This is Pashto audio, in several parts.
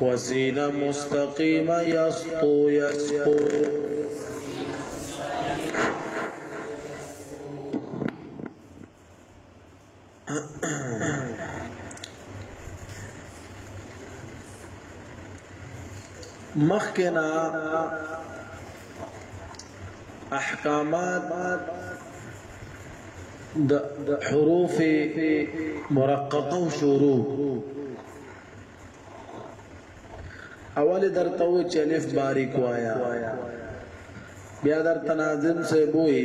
وزين مستقيم يسطو يسطو مخنا احکامات د حروف مرققه او شروع اول درته و چې الف باریک وایا بیا درته ناظم صاحب وې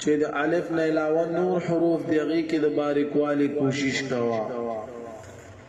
چې د الف نه علاوه نور حروف دغه کې د باریکوالي کوشش کوا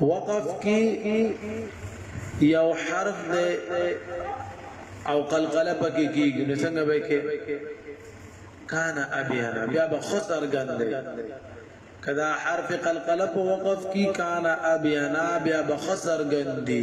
وقف کی یو حرف دی او قلقله پکې کیږي نو څنګه به کې کان ابیانا بیا به خسر ګندې کدا حرف قلقله په وقف کی کان ابیانا بیا به خسر ګندې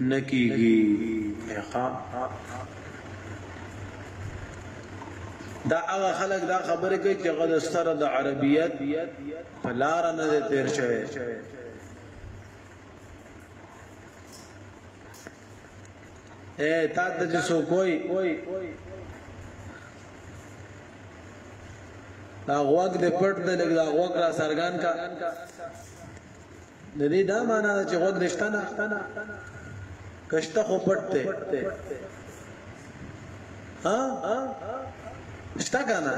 نه کیږي ښا دا هغه خلک دا خبره کوي چې غد سره د عربیت په لار نه تیر شوی اے تا ته چې سو کوئی دا غوږ دې پټ دې لګ دا غوږ را سرګان کا د دې دا معنا ده چې غوږ نشته نه کشته خو پټ دی ها شته کنه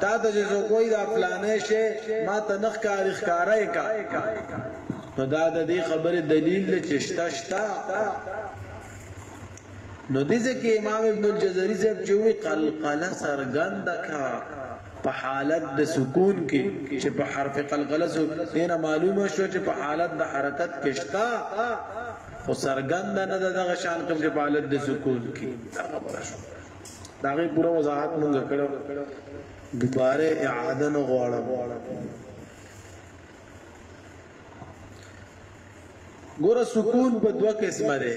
تا ته چې زه کوی دا پلانې شي ما ته نخ کار ښکارای کا نو دا د دې خبره دلیل چې شته شته نو دې ځکه امام ابن الجزري صاحب چې وی قلقله سرګند کا په حالت د سکون کې چې په حرف قلقله سو دینه معلومه شو چې په حالت د حرکت کې شتا خو سرګند نه دغه شان کوم چې په حالت د سکون کې خبره شو دا غي پوره وضاحت مونږ کړو دوباره اعاده نه غواړم ګوره سکون په دوه قسمه دی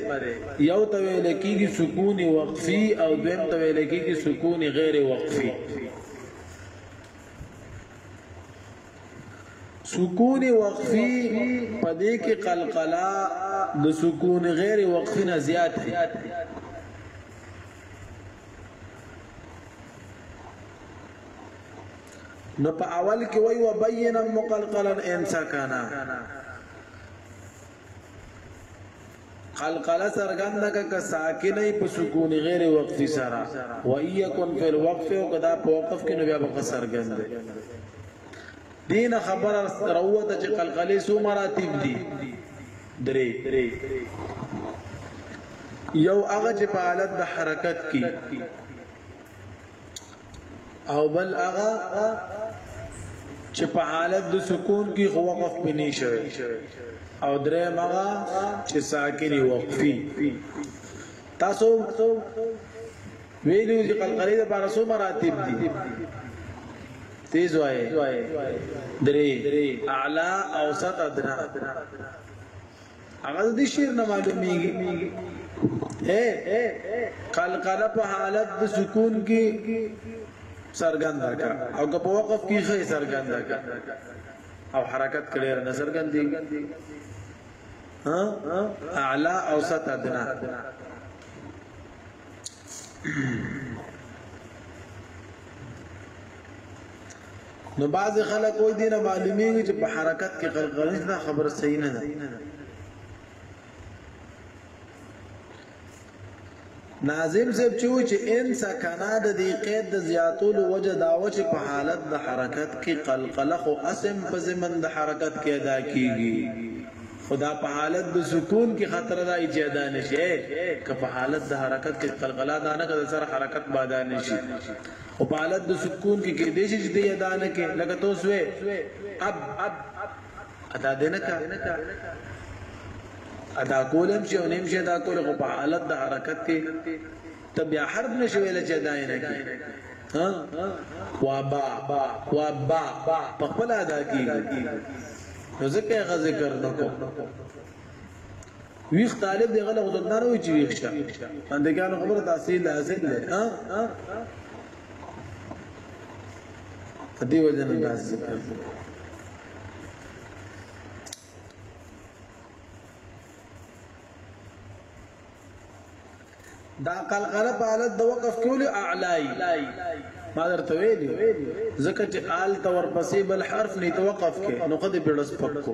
یو ته ویل کیږي سکون وقفي او دویم ته ویل کیږي سکون غیر وقفي سکون وقفي پدې کې قلقلا د سکون غیر وقفي نه زیات دی نو په اول کې وای و بینا مقلقلا ان سکانا قلقله سرګند ک ساکنه په سکون غیر وقفي سرا و یکن فی الوقف او کدا په وقف کې نو بیا به سرګند دین خبر روته چې قلقله سو مراتب دي درې یو هغه چې په حالت د حرکت کې او بل هغه چې په حالت د سکون کې خو وقف پني شوی او درې مغه چې ساکني وقفي تاسو ویلو چې قلقلې د بار سو مراتب دي تیز وای درې اعلی اوسط ادنا هغه د شعر نه معلومیږي اے قلقله په حالت د سکون کې سرګند کا او که په وقف کې خې سرګند کا او حرکت کړي نه سرګند دي ها اعلى اوسط ادنى نو بعض خلک وای دینه معلومیږي چې په حرکت کې غلغلې دا خبره صحیح نه ده ناظم صاحب چې و چې ان سکنا د دې قید د زیاتولو وجه دا و چې په حالت د حرکت کې قلقله خو اسم په زمن د حرکت کې ادا کیږي خدا په حالت د سکون کې خطر دا ایجاد نشي که په حالت د حرکت کې قلقله دا نه کړ سره حرکت بادا نشي خو په حالت د سکون کې کېدې شي چې دې ادا نه کې لکه توس وې اب ادا دې نه کا ادا کولم چې اونیم شي ادا کول خو په حالت د حرکت کې تبیا حرف نشوي لچې ادا نه کې ها وابا وابا په خپل ادا کېږي نو ځکه غزه کړنو کو ویخ طالب دی غل غدل نه روي چې ویخ شه اندګان خبره تاسو لازم ده ها دې وجه نه تاسو دا قلقله په حالت د وقف کول اعلی ما درته ویلی ځکه چې آل تور پسې بل حرف نه توقف کې نو قد پیړس پکو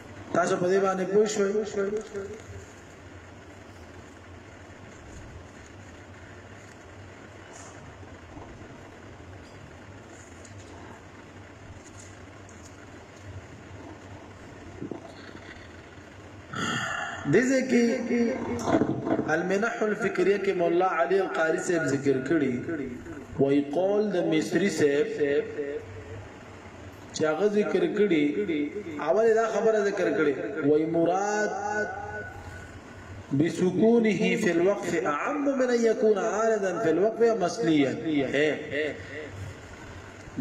تاسو په دې باندې پوه شئ دزه کې المنح الفکریه کې مولا علی القاری صاحب ذکر کړی وای قول د مصری صاحب چې هغه ذکر کړي اول دا خبره ذکر کړي وای مراد بسکونه فی الوقف اعم من ان يكون عارضا فی الوقف مصليا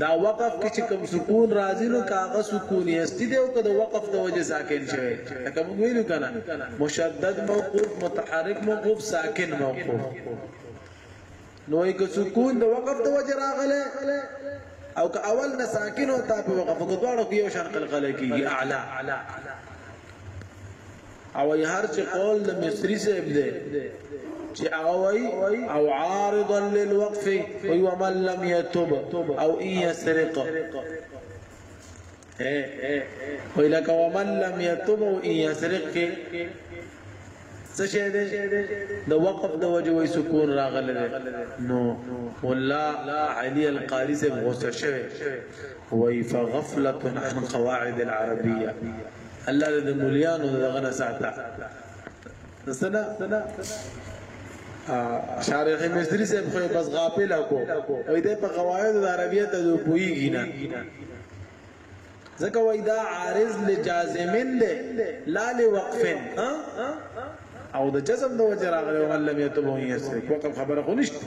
دا وقف کې چې کوم سکون راځي نو کاغه سکون یې استي دی او کله وقف د وجه ساکن شوی لکه موږ ویلو کنه مشدد موقوف متحرک موقوف ساکن موقوف نو وای که سکون د وقف د وجه راغله او که اول نه ساکن او تا په وقف کو دواړو کې یو شان قلقله کیږي اعلی او هر چې قول د مصری صاحب دی چې هغه وای او عارضا للوقف وي ومن لم يتب او ان يسرق وی لکه ومن لم یتوب او ان یسرق کې څه شه دې د وقف د وجه وی سکون راغله نو والله علی القاری سے غوسه شوه وی فغفله عن قواعد العربيه الله دې مليانو دغه نه ساته سنا شارح مصری صاحب خو بس غافل کو وای د په قواعد د عربیت د پویږي نه ځکه وای دا عارض لجازمن ده لا لوقفن ها او د جزم د وجه راغلی او لم یتبو یسرک وقف خبره خو نشته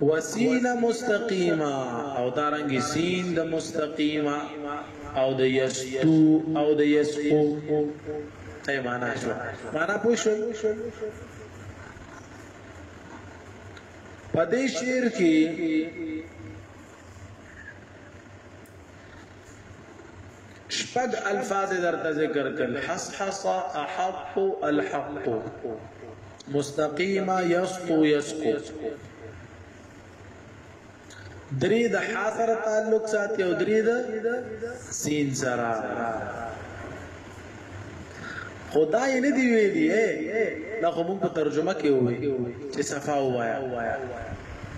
وسین مستقیما او دارنګ سین د مستقیما او د یستو او د یسقو ای معنا شو معنا پوه شو په دې شعر کې شپږ الفاظ درته ذکر کړل حصحص احط الحق مستقیما یسقو یسقو درې د ح سره تعلق ساتي او درې د سین سره خدای نه دی ویلي دا خو موږ په ترجمه کې وې چې صفا وایا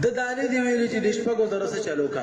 د دانه دی ویلي چې د شپږو سره څه چلو کا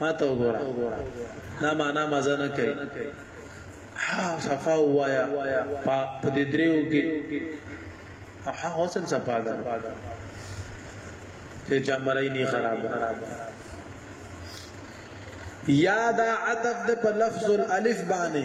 ما ته وګوره دا معنا مزه نه کوي ها صفا وایا په دې دریو کې ها حسن صفا ده چې جامرای نه خراب یا دا عطف د په لفظ الالف باندې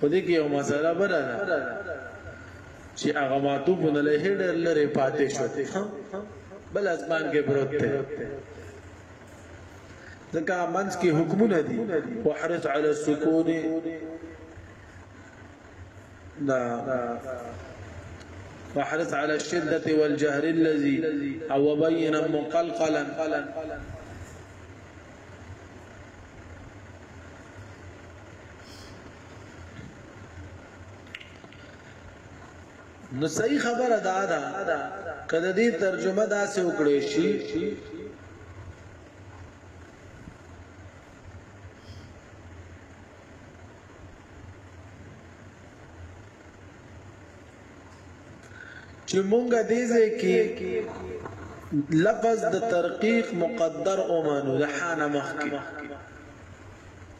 په دې کې یو مسله بره ده چې هغه ماتو په نه له ډېر لري پاتې شو بل اسمان کې پروت دی ځکه منځ کې حکمونه دي وحرص على السكون دا وحرص على الشدة والجهر الذي أو بينا مقلقلا نو صحیح خبره دا ده کله دې ترجمه دا سه وکړې شي چې مونږه دې ځای کې لفظ د ترقیق مقدر اومانو د حانه مخکې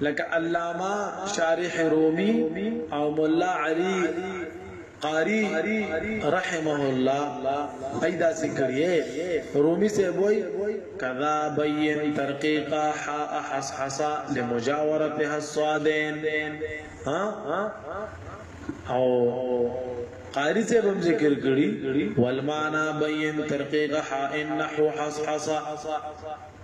لکه علامه شارح رومي او مولا علي قاری رحمه الله ایدا سکریه رومی سے بوئی کذا بین ترقیقا حا احس حسا لمجاورتها الصادین او قاری سے بم ذکر کری والمانا بین ترقیقا حا ان نحو حس حسا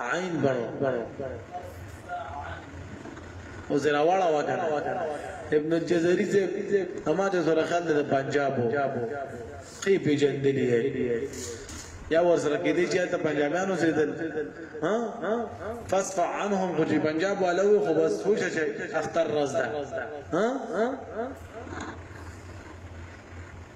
عین بنو او زرا واړه وکړه ابن الجزري زه اما ته سره خل د پنجاب خې په جندلې یا ور سره کې دي چې ته پنجابیانو سره دل ها فصف عنهم خو چې پنجاب والو خو بس خوش شي اختر رز ده ها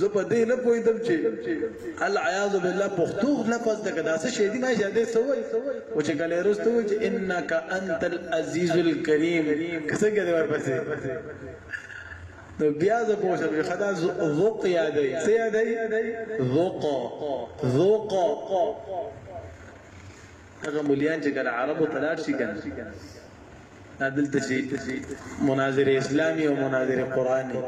زه په دې نه پوهېدم چې العیاذ بالله پښتو لفظ دغه داسې شی دی ما چې دې سوې او چې کله ورسته و چې انک انت العزیز الکریم څنګه دې ورپسې نو بیا زه پوه شم چې خدا ذوق یادوي څه یادوي ذوق ذوق هغه مليان چې کله عربو ته لاړ شي کنه دا دلته چې مناظره اسلامي او مناظره قرآني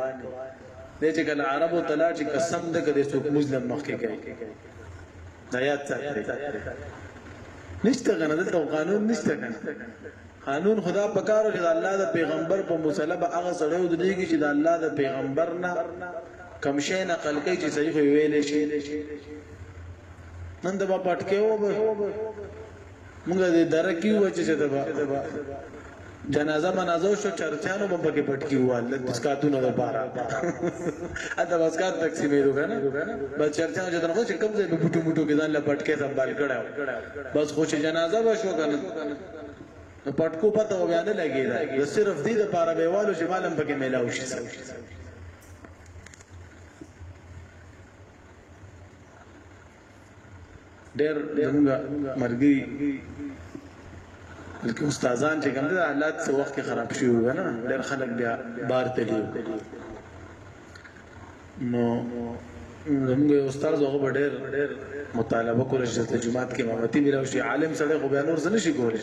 دې چې کله عربو ته لاړ شي قسم دې کړي څوک مسلم مخکې کوي دا یاد ساتي نشته کنه دلته قانون نشته کنه قانون خدا پکارو چې الله د پیغمبر په مصلی به هغه سره ودرېږي چې د الله د پیغمبر نه کم شي نقل کوي چې صحیح ویلې شي نن دبا پټکه و به موږ دې درکی و چې دبا جنازه منازو شو چرچانو بم پکې پټکی و الله تسکاتونو د بارا اته واسکار تقسیمې دوګنه بس چرچانو چې دغه چې کم ځای په بوټو بوټو کې ځان لا پټکه سنبال کړه بس خو چې جنازه و شو کنه نو پټکو پته و بیان لګی دا د صرف دې د پاره بیوالو چې مالم پکې میلاو شي ډېر زمونږ مرګي لکه استادان چې کوم دي حالات څو وخت خراب شي وو نه ډېر خلک بیا بار ته دي نو زموږ استاد هغه ډېر ډېر مطالبه کوله چې د جماعت کې امامتي ملو شي عالم سره خو بیا نور څه نشي کولی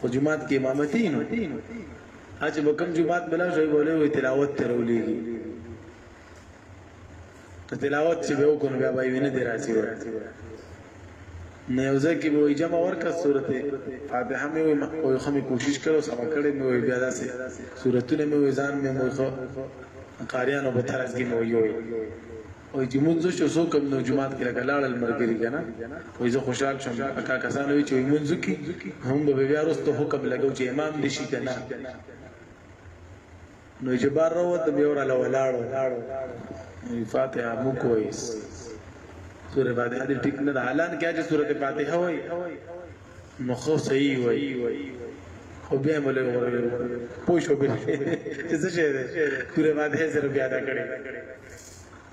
خو جماعت کې امامتي نو اج به کوم جماعت ملو شي بوله وي تلاوت ترولېږي ته تلاوت چې به وکړو بیا به وینې دی راځي نه یو ځکه به وي جمع ورکه سورته فاتحه مې وي او خمه کوشش کړو سبا کړې مې وي بیا داسې سورتونه مې وي ځان مې مو خو قاریانو په طرز کې مو یو او چې مونږ شو سو کوم نو جمعات کې لګا لاړل مرګري کنه وای زه خوشحال شوم اکا کسان وی چې مونږ کې هم به بیا وروسته حکم لګو چې امام دې شي کنه نو چې بار راووت نو بیا وراله ولاړو نو فاتحه مو کوی سوره فاتحه دې ټیک نه ده حالان کې چې سوره فاتحه وای نو خو صحیح وای خو بیا موږ له پوښو به چې څه شه ده سوره فاتحه سره بیا دا کړې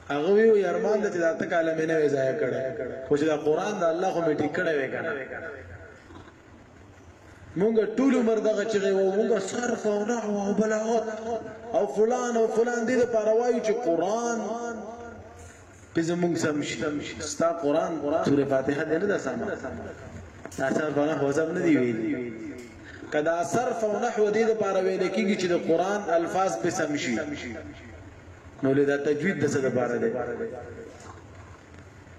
هغه وی یارمان د ذات کاله مې نه وځای کړه خو چې دا قران د الله خو مې ټیک کړه وې کنه مونږ ټول عمر دغه چې وو مونږ صرف او نحو او بلاغت او فلان او فلان دې لپاره وایو چې قران په زمونږ سم شي ستا قران سوره فاتحه دې نه ده سم تاسو په هغه وزم نه دی ویلي کدا صرف او نحو دې لپاره ویل کېږي چې د قران الفاظ به سم شي نو لدا تجوید د څه لپاره دی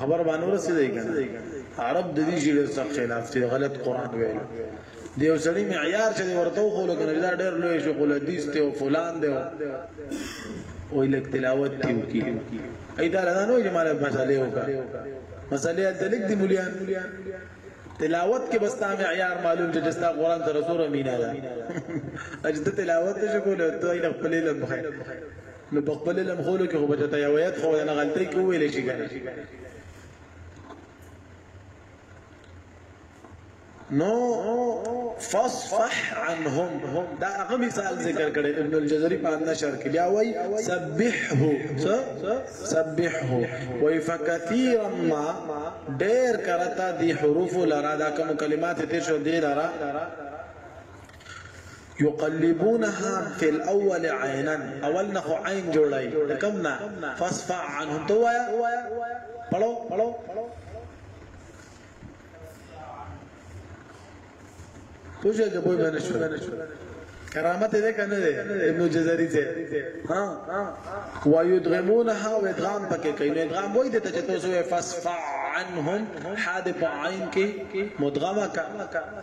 خبر باندې ورسېدې کنه عرب د دې شي ډېر سخت خلاف دي غلط قران ویل دی یو سړی معیار چې ورته خو له کنه دا ډېر لوی شو قول حدیث ته او فلان دی او لیک تلاوت دی کی ای دا نه نو چې مال مسالې وکا مسالې د لیک دی مليان تلاوت کې بس تا معیار معلوم چې دستا قران تر سره مینا ده اجته تلاوت شکو له ته خپل له بخیر نو په خپل علم خولو کې خو به ته یو آیت خو نه غلطۍ کې ویلې شي کنه نو فصفح عنهم دا هغه مثال ذکر کړي ابن الجزري په نشر کې بیا وای سبحه سبحه وای فكثيرا ما ډېر کرتا دي حروف لرا دا کوم کلمات ته شو دي لرا يقلبونها في الاول عينا اول نه خو عين جوړای کم نه فصفع عنهم تو وایا پړو پړو پوجا د بوې باندې شو کرامت دې کنه دې ابن جزري ته ها ويدغمونها وادغام پکې کوي نو ادغام وای دې ته چې تاسو فصفع عنهم حادث عين کې مدغمه کا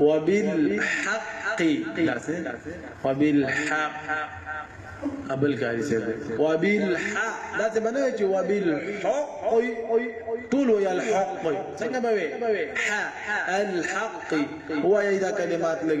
وبالحق داسې وبالحق ابل کاری سي وبالحق داسې باندې چې وبالحق طول وي الحق څنګه به وي الحق وي دا کلمات لګ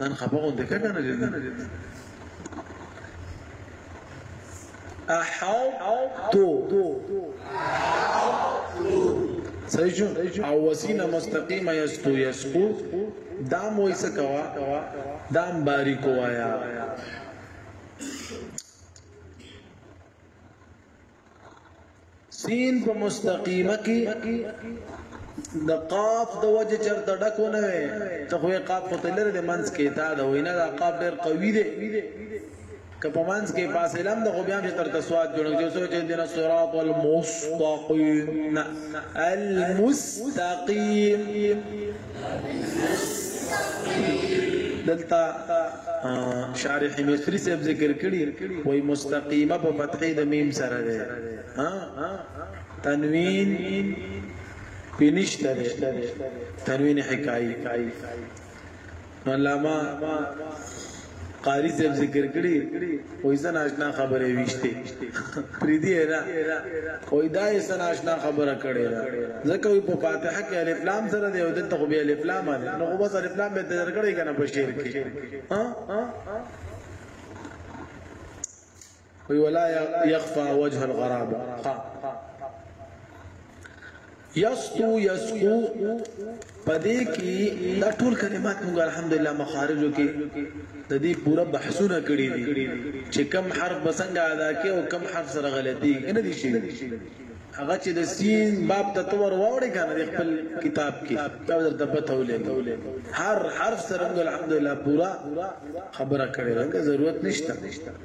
نن خپه غونډه کړه نه احاطو صحیح شو او وسیله مستقیمه یستو یسقو دام ویسه کوا دام باریکو آیا سین په مستقیمه کې د قاف د وجه چرته ډکو نه وي ته خو قاف په تلر د منځ کې تا د وینا د قاف ډیر قوي دی که په منځ کې فاصله هم د خو بیا چې تر تسواد جوړ جو سوچ دې نه صراط المستقیم المستقیم دلته شارح مصری صاحب ذکر کړي وای مستقیمه په فتحې د میم سره ده ها تنوین پینشته ده تنوین حکایي علامه قاری صاحب ذکر کړي وای زه ناشنا خبره ویشته پریدي را وای دا یې سره ناشنا خبره کړي را ځکه په فاتحه کې الف لام سره دی او دلته خو به الف لام دی نو خو بس الف لام به تیر کړي کنه په شعر کې ها وی ولا يخفى وجه الغرابه ها یسقو یسقو پدې کې دا ټول کلمات موږ الحمدلله مخارجو کې د دې پوره بحثونه کړی دي چې کم حرف بسنګ ادا کې او کم حرف سره غلطي نه دي شي هغه چې د سین باب ته تور واوړې کنه د خپل کتاب کې دا درته پته ولې هر حرف سره موږ الحمدلله پوره خبره کړې ده ضرورت نشته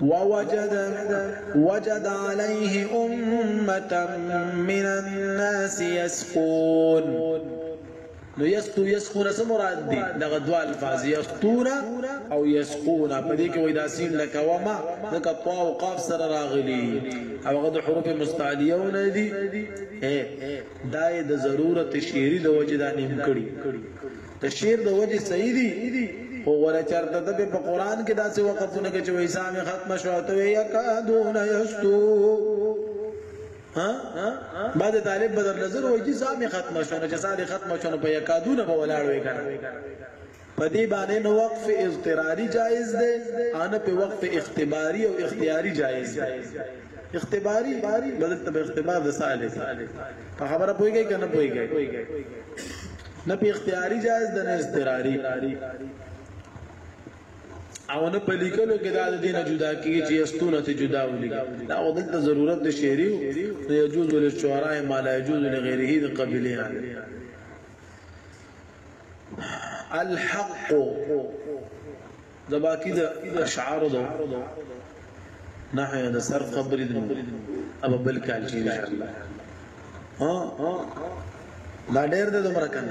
ووجد وجد عليه امه من الناس يسقون نو یستو یسقون سم مراد دي دغه دوا الفاظ یستون او یسقون په دې کې وای دا سین لکه وما دغه طا او قاف سره راغلي او هغه د حروف مستعلیه نه دي دا د ضرورت شعری د وجه دا نیم کړي د شعر د وجې صحیح دي خو غره چرته ته په قران کې داسې وقفونه کې چې وې سامي ختم شو ته یا کادون یستو ها بعد طالب بدر نظر وې چې سامي ختم شو نه چې سامي ختم شو نه په یا کادون به ولاړ وې کنه پدې باندې نو وقف اضطراری جایز دی ان په وقف اختباری او اختیاری جایز دی اختباری بدل ته اختبار د ساله په خبره پويږي کنه پويږي نه په اختیاري جائز ده نه استراري او نه په لیکلو کې دا د دین جدا کیږي چې استونه ته جدا ولي دا او دلته ضرورت د شعري او يجوز للشعراء ما لا يجوز لغيره د قبلي يعني الحق د باقی د اشعار دو نه د سر قبر دې اب بل کال چې ان شاء الله ها دا ډېر دې دمر کنه